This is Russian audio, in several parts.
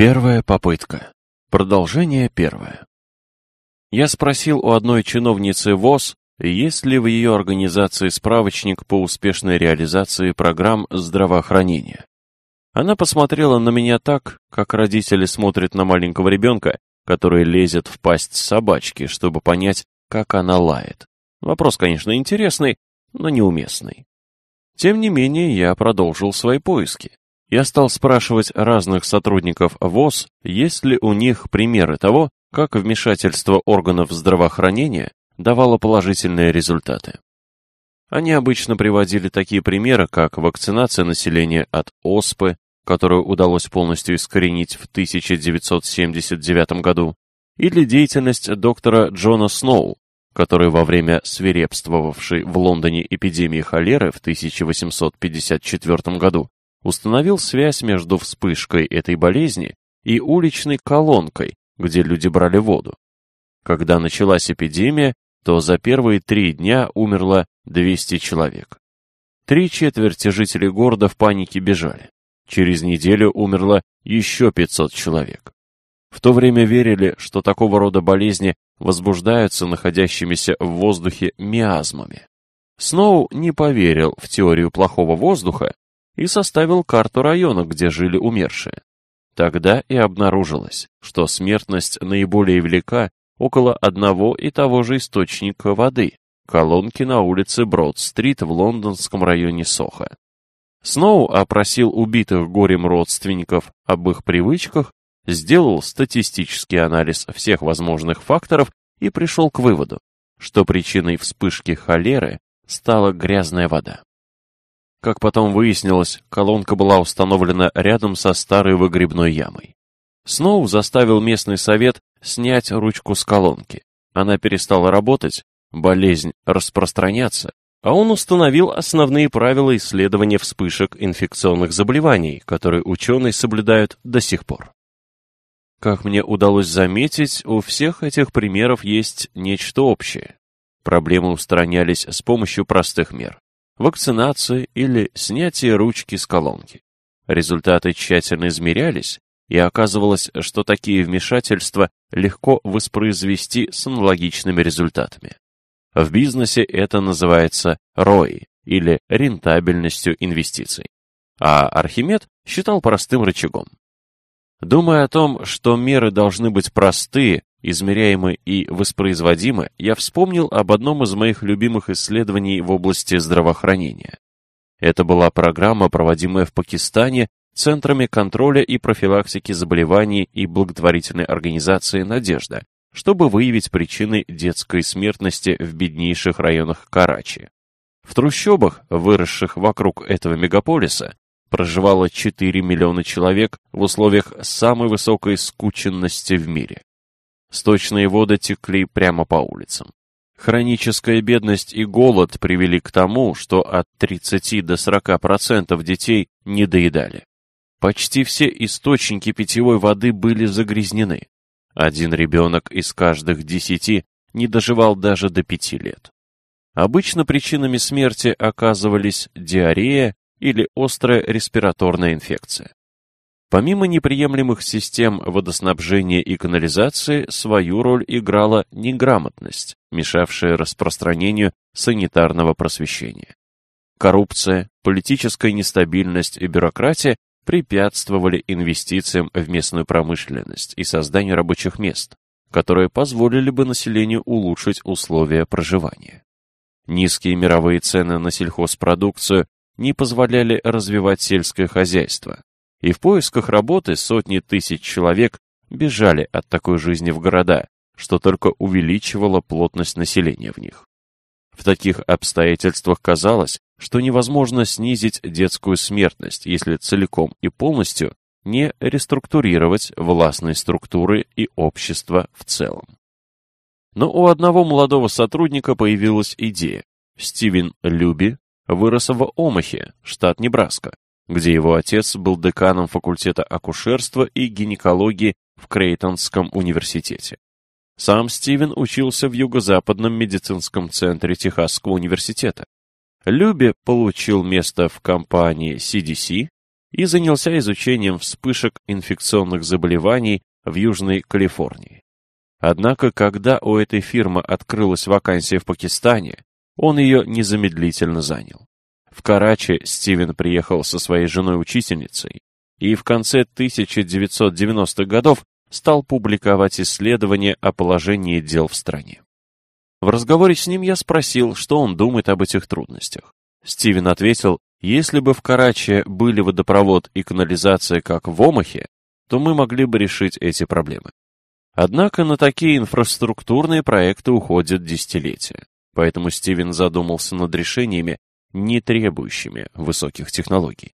Первая попытка. Продолжение первое. Я спросил у одной чиновницы ВОЗ, есть ли в ее организации справочник по успешной реализации программ здравоохранения. Она посмотрела на меня так, как родители смотрят на маленького ребенка, который лезет в пасть собачки, чтобы понять, как она лает. Вопрос, конечно, интересный, но неуместный. Тем не менее, я продолжил свои поиски. Я стал спрашивать разных сотрудников ВОЗ, есть ли у них примеры того, как вмешательство органов здравоохранения давало положительные результаты. Они обычно приводили такие примеры, как вакцинация населения от ОСПы, которую удалось полностью искоренить в 1979 году, или деятельность доктора Джона Сноу, который во время свирепствовавшей в Лондоне эпидемии холеры в 1854 году установил связь между вспышкой этой болезни и уличной колонкой, где люди брали воду. Когда началась эпидемия, то за первые три дня умерло 200 человек. Три четверти жителей города в панике бежали. Через неделю умерло еще 500 человек. В то время верили, что такого рода болезни возбуждаются находящимися в воздухе миазмами. Сноу не поверил в теорию плохого воздуха и составил карту района, где жили умершие. Тогда и обнаружилось, что смертность наиболее велика около одного и того же источника воды – колонки на улице Брод-стрит в лондонском районе Соха. Сноу опросил убитых горем родственников об их привычках, сделал статистический анализ всех возможных факторов и пришел к выводу, что причиной вспышки холеры стала грязная вода. Как потом выяснилось, колонка была установлена рядом со старой выгребной ямой. Сноу заставил местный совет снять ручку с колонки. Она перестала работать, болезнь распространяться, а он установил основные правила исследования вспышек инфекционных заболеваний, которые ученые соблюдают до сих пор. Как мне удалось заметить, у всех этих примеров есть нечто общее. Проблемы устранялись с помощью простых мер – вакцинации или снятия ручки с колонки. Результаты тщательно измерялись, и оказывалось, что такие вмешательства легко воспроизвести с аналогичными результатами. В бизнесе это называется ROI или рентабельностью инвестиций. А Архимед считал простым рычагом. Думая о том, что меры должны быть простые, измеряемы и воспроизводимы, я вспомнил об одном из моих любимых исследований в области здравоохранения. Это была программа, проводимая в Пакистане Центрами контроля и профилактики заболеваний и благотворительной организации «Надежда», чтобы выявить причины детской смертности в беднейших районах Карачи. В трущобах, выросших вокруг этого мегаполиса, проживало 4 миллиона человек в условиях самой высокой скученности в мире. Сточные воды текли прямо по улицам. Хроническая бедность и голод привели к тому, что от 30 до 40% детей не доедали. Почти все источники питьевой воды были загрязнены. Один ребенок из каждых десяти не доживал даже до пяти лет. Обычно причинами смерти оказывались диарея или острая респираторная инфекция. Помимо неприемлемых систем водоснабжения и канализации, свою роль играла неграмотность, мешавшая распространению санитарного просвещения. Коррупция, политическая нестабильность и бюрократия препятствовали инвестициям в местную промышленность и созданию рабочих мест, которые позволили бы населению улучшить условия проживания. Низкие мировые цены на сельхозпродукцию не позволяли развивать сельское хозяйство, и в поисках работы сотни тысяч человек бежали от такой жизни в города, что только увеличивало плотность населения в них. В таких обстоятельствах казалось, что невозможно снизить детскую смертность, если целиком и полностью не реструктурировать властные структуры и общество в целом. Но у одного молодого сотрудника появилась идея. Стивен Люби вырос в Омахе, штат Небраска, где его отец был деканом факультета акушерства и гинекологии в Крейтонском университете. Сам Стивен учился в Юго-Западном медицинском центре Техасского университета. Люби получил место в компании CDC, и занялся изучением вспышек инфекционных заболеваний в Южной Калифорнии. Однако, когда у этой фирмы открылась вакансия в Пакистане, он ее незамедлительно занял. В Карачи Стивен приехал со своей женой-учительницей и в конце 1990-х годов стал публиковать исследования о положении дел в стране. В разговоре с ним я спросил, что он думает об этих трудностях. Стивен ответил, если бы в Карачи были водопровод и канализация, как в Омахе, то мы могли бы решить эти проблемы. Однако на такие инфраструктурные проекты уходят десятилетия. Поэтому Стивен задумался над решениями, не требующими высоких технологий.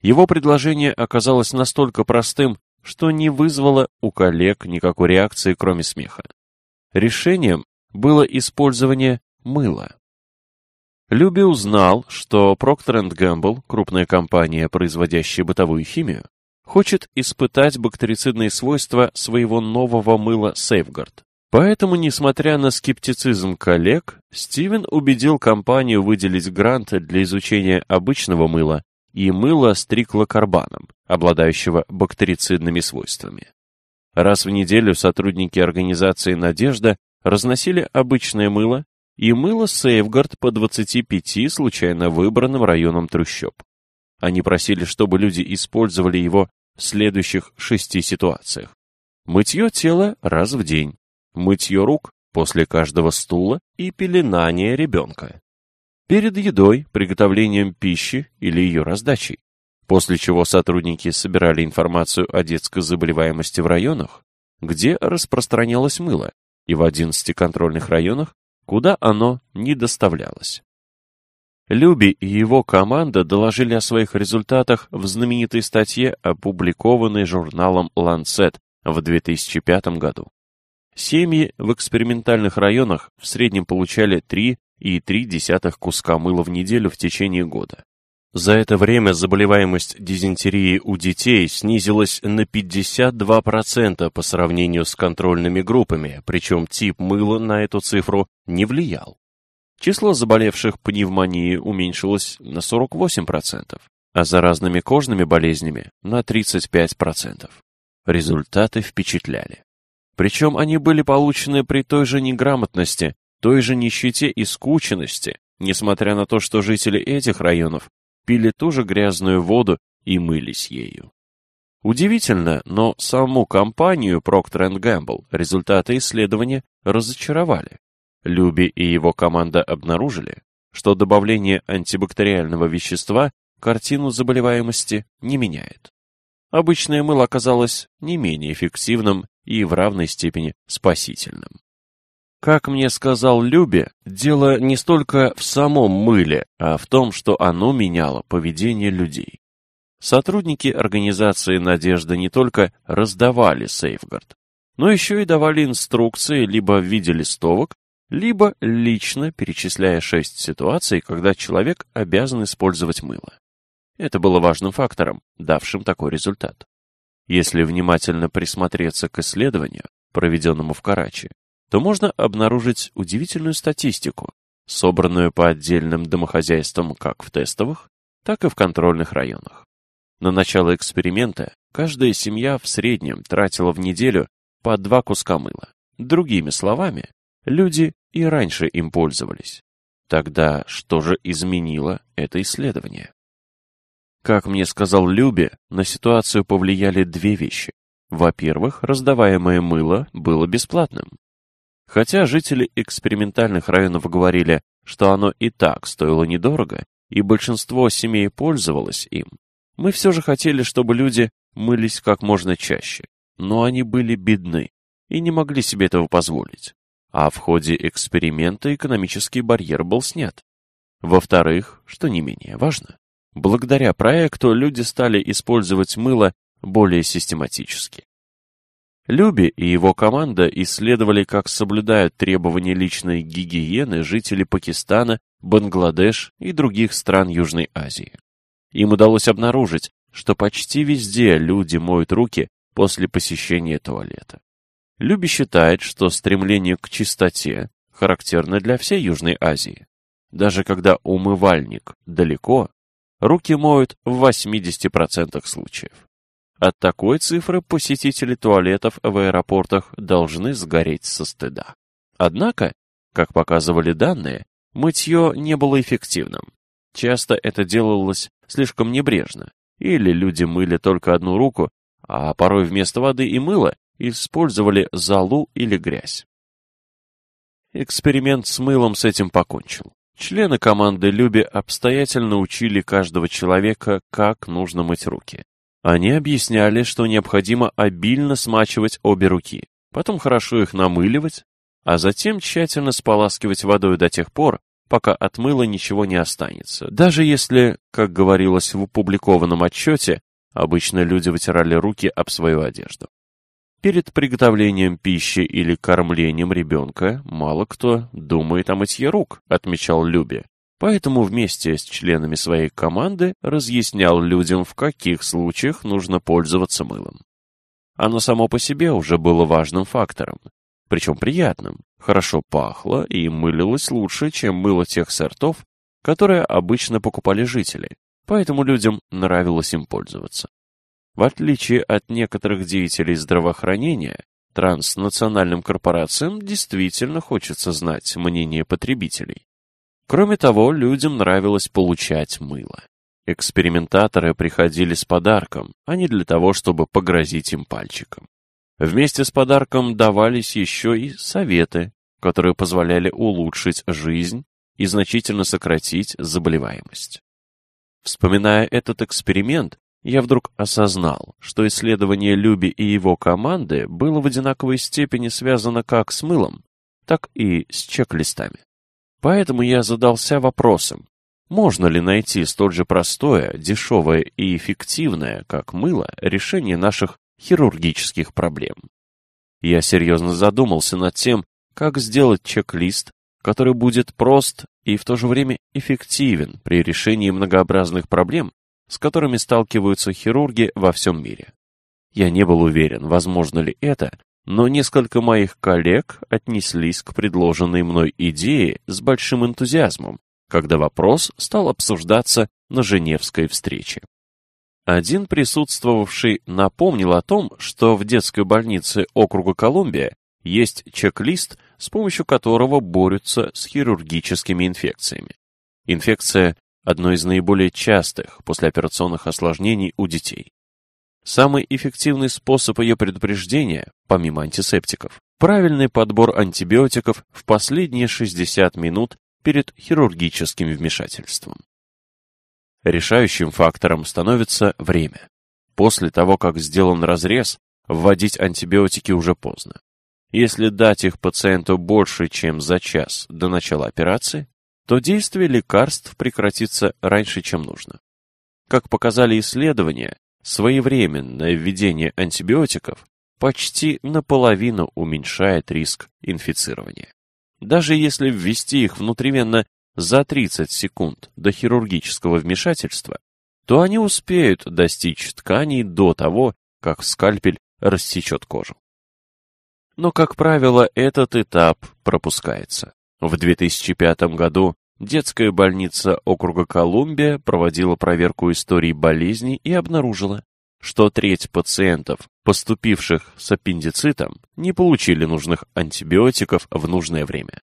Его предложение оказалось настолько простым, что не вызвало у коллег никакой реакции, кроме смеха. Решением было использование мыла. Люби узнал, что Procter Gamble, крупная компания, производящая бытовую химию, хочет испытать бактерицидные свойства своего нового мыла Safeguard. Поэтому, несмотря на скептицизм коллег, Стивен убедил компанию выделить грант для изучения обычного мыла и мыла с триклокарбаном, обладающего бактерицидными свойствами. Раз в неделю сотрудники организации «Надежда» разносили обычное мыло и мыло Сейфгард по 25 случайно выбранным районам трущоб. Они просили, чтобы люди использовали его в следующих шести ситуациях. Мытье тела раз в день, мытье рук после каждого стула и пеленание ребенка. Перед едой, приготовлением пищи или ее раздачей. После чего сотрудники собирали информацию о детской заболеваемости в районах, где распространялось мыло, и в 11 контрольных районах, куда оно не доставлялось. Люби и его команда доложили о своих результатах в знаменитой статье, опубликованной журналом Lancet в 2005 году. Семьи в экспериментальных районах в среднем получали 3,3 куска мыла в неделю в течение года. За это время заболеваемость дизентерии у детей снизилась на 52% по сравнению с контрольными группами, причем тип мыла на эту цифру не влиял. Число заболевших пневмонией уменьшилось на 48%, а заразными кожными болезнями на 35%. Результаты впечатляли. Причем они были получены при той же неграмотности, той же нищете и скученности, несмотря на то, что жители этих районов пили ту же грязную воду и мылись ею. Удивительно, но саму компанию Procter Gamble результаты исследования разочаровали. Люби и его команда обнаружили, что добавление антибактериального вещества картину заболеваемости не меняет. Обычное мыло оказалось не менее эффективным и в равной степени спасительным. Как мне сказал Люби, дело не столько в самом мыле, а в том, что оно меняло поведение людей. Сотрудники организации «Надежда» не только раздавали сейфгард, но еще и давали инструкции либо в виде листовок, либо лично перечисляя шесть ситуаций, когда человек обязан использовать мыло. Это было важным фактором, давшим такой результат. Если внимательно присмотреться к исследованию, проведенному в Карачи, то можно обнаружить удивительную статистику, собранную по отдельным домохозяйствам как в тестовых, так и в контрольных районах. На начало эксперимента каждая семья в среднем тратила в неделю по два куска мыла. Другими словами, люди и раньше им пользовались. Тогда что же изменило это исследование? Как мне сказал Люби, на ситуацию повлияли две вещи. Во-первых, раздаваемое мыло было бесплатным. Хотя жители экспериментальных районов говорили, что оно и так стоило недорого, и большинство семей пользовалось им, мы все же хотели, чтобы люди мылись как можно чаще. Но они были бедны и не могли себе этого позволить. А в ходе эксперимента экономический барьер был снят. Во-вторых, что не менее важно, благодаря проекту люди стали использовать мыло более систематически. Люби и его команда исследовали, как соблюдают требования личной гигиены жители Пакистана, Бангладеш и других стран Южной Азии. Им удалось обнаружить, что почти везде люди моют руки после посещения туалета. Люби считает, что стремление к чистоте характерно для всей Южной Азии. Даже когда умывальник далеко, руки моют в 80% случаев. От такой цифры посетители туалетов в аэропортах должны сгореть со стыда. Однако, как показывали данные, мытье не было эффективным. Часто это делалось слишком небрежно, или люди мыли только одну руку, а порой вместо воды и мыла использовали золу или грязь. Эксперимент с мылом с этим покончил. Члены команды Люби обстоятельно учили каждого человека, как нужно мыть руки. Они объясняли, что необходимо обильно смачивать обе руки, потом хорошо их намыливать, а затем тщательно споласкивать водой до тех пор, пока от мыла ничего не останется. Даже если, как говорилось в опубликованном отчете, обычно люди вытирали руки об свою одежду. Перед приготовлением пищи или кормлением ребенка мало кто думает о мытье рук, отмечал Люби. Поэтому вместе с членами своей команды разъяснял людям, в каких случаях нужно пользоваться мылом. Оно само по себе уже было важным фактором, причем приятным, хорошо пахло и мылилось лучше, чем мыло тех сортов, которые обычно покупали жители, поэтому людям нравилось им пользоваться. В отличие от некоторых деятелей здравоохранения, транснациональным корпорациям действительно хочется знать мнение потребителей. Кроме того, людям нравилось получать мыло. Экспериментаторы приходили с подарком, а не для того, чтобы погрозить им пальчиком. Вместе с подарком давались еще и советы, которые позволяли улучшить жизнь и значительно сократить заболеваемость. Вспоминая этот эксперимент, я вдруг осознал, что исследование Люби и его команды было в одинаковой степени связано как с мылом, так и с чек-листами. Поэтому я задался вопросом, можно ли найти столь же простое, дешевое и эффективное, как мыло, решение наших хирургических проблем. Я серьезно задумался над тем, как сделать чек-лист, который будет прост и в то же время эффективен при решении многообразных проблем, с которыми сталкиваются хирурги во всем мире. Я не был уверен, возможно ли это, но несколько моих коллег отнеслись к предложенной мной идее с большим энтузиазмом, когда вопрос стал обсуждаться на Женевской встрече. Один присутствовавший напомнил о том, что в детской больнице округа Колумбия есть чек-лист, с помощью которого борются с хирургическими инфекциями. Инфекция одно из наиболее частых послеоперационных осложнений у детей. Самый эффективный способ ее предупреждения, помимо антисептиков, правильный подбор антибиотиков в последние 60 минут перед хирургическим вмешательством. Решающим фактором становится время. После того, как сделан разрез, вводить антибиотики уже поздно. Если дать их пациенту больше, чем за час до начала операции, то действие лекарств прекратится раньше, чем нужно. Как показали исследования, своевременное введение антибиотиков почти наполовину уменьшает риск инфицирования. Даже если ввести их внутривенно за 30 секунд до хирургического вмешательства, то они успеют достичь тканей до того, как скальпель рассечет кожу. Но, как правило, этот этап пропускается. В 2005 году детская больница округа Колумбия проводила проверку истории болезней и обнаружила, что треть пациентов, поступивших с аппендицитом, не получили нужных антибиотиков в нужное время.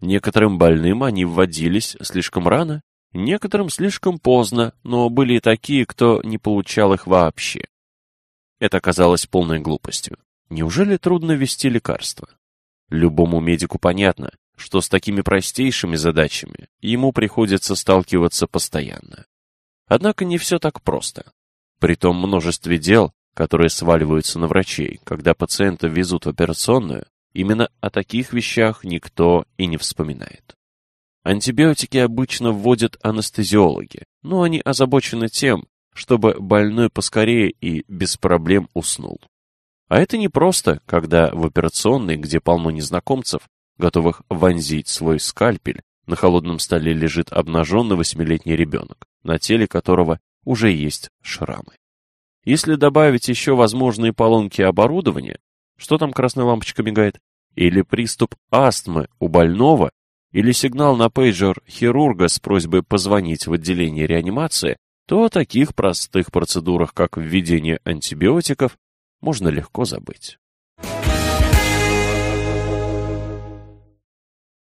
Некоторым больным они вводились слишком рано, некоторым слишком поздно, но были и такие, кто не получал их вообще. Это казалось полной глупостью. Неужели трудно ввести лекарства? Любому медику понятно, что с такими простейшими задачами ему приходится сталкиваться постоянно. Однако не все так просто. При том множестве дел, которые сваливаются на врачей, когда пациента везут в операционную, именно о таких вещах никто и не вспоминает. Антибиотики обычно вводят анестезиологи, но они озабочены тем, чтобы больной поскорее и без проблем уснул. А это не просто, когда в операционной, где полно незнакомцев, готовых вонзить свой скальпель, на холодном столе лежит обнаженный восьмилетний ребенок, на теле которого уже есть шрамы. Если добавить еще возможные поломки оборудования, что там красная лампочка мигает, или приступ астмы у больного, или сигнал на пейджер хирурга с просьбой позвонить в отделение реанимации, то о таких простых процедурах, как введение антибиотиков, можно легко забыть.